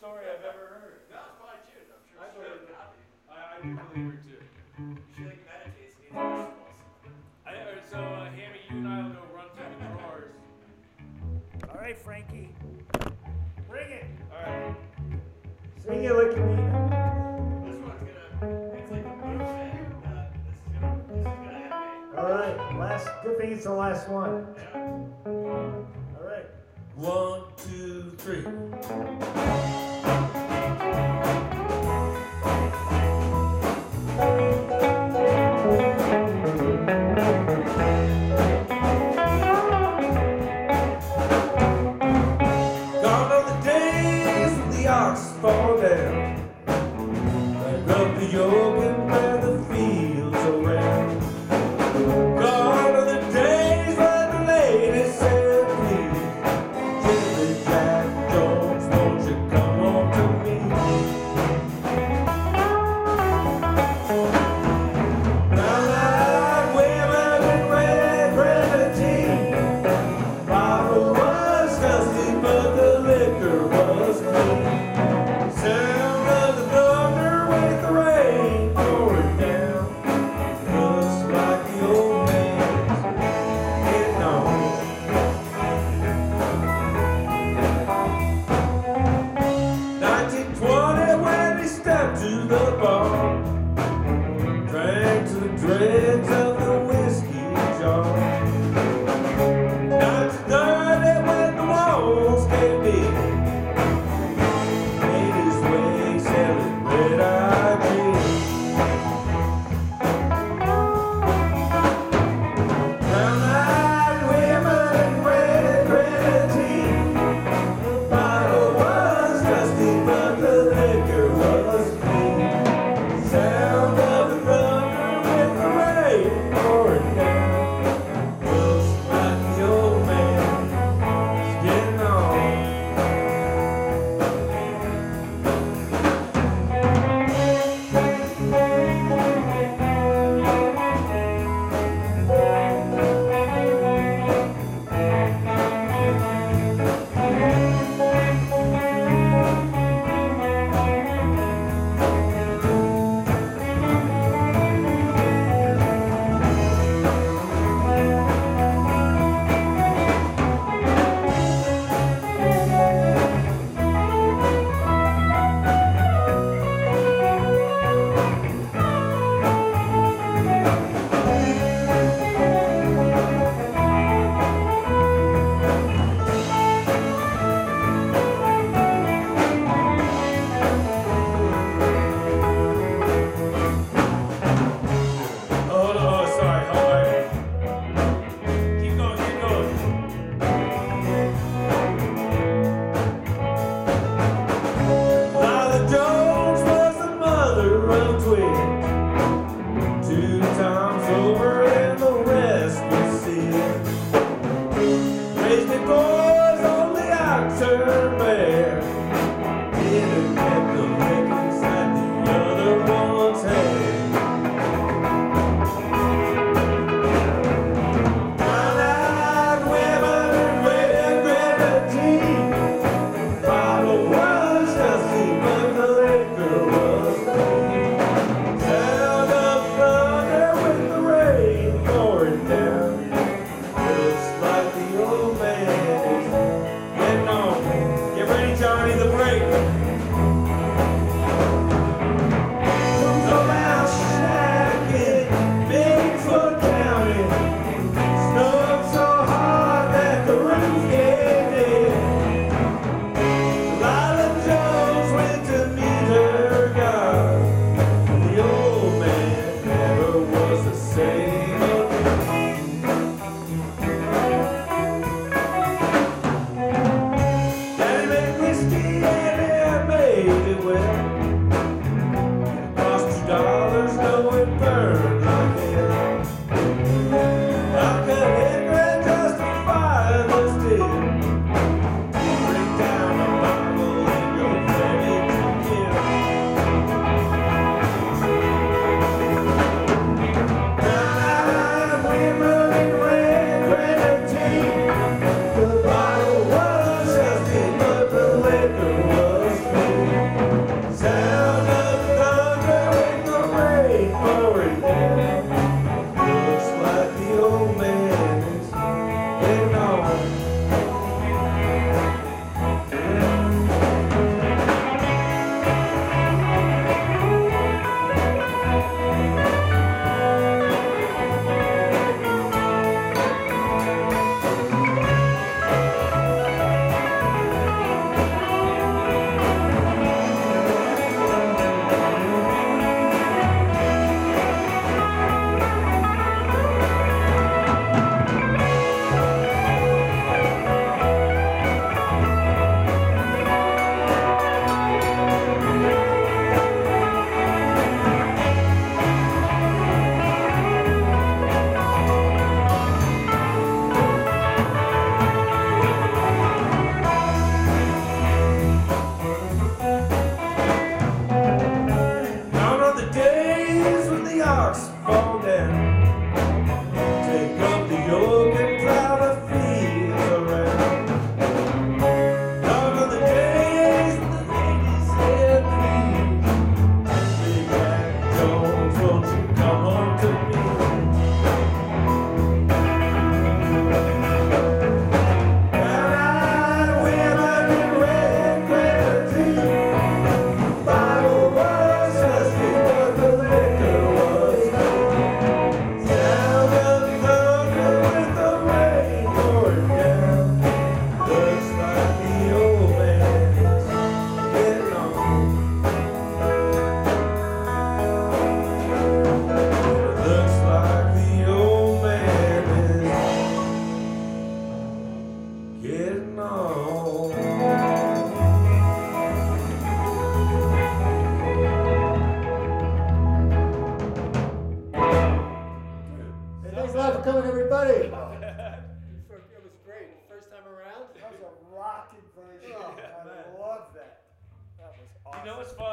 story I've ever heard. No, it's probably cute. I'm sure I she. I, I do believe her too. She like meditates and eats. I, uh, so, uh, Hammy, you and I will go run through the drawers. All right, Frankie. Bring it. All right. Sing it like you mean it. This one's gonna. It's like a. Uh, this is gonna. This is gonna end me. All right. Last. Good thing it's the last one. Yeah. All right. One, two, three. of the yoga.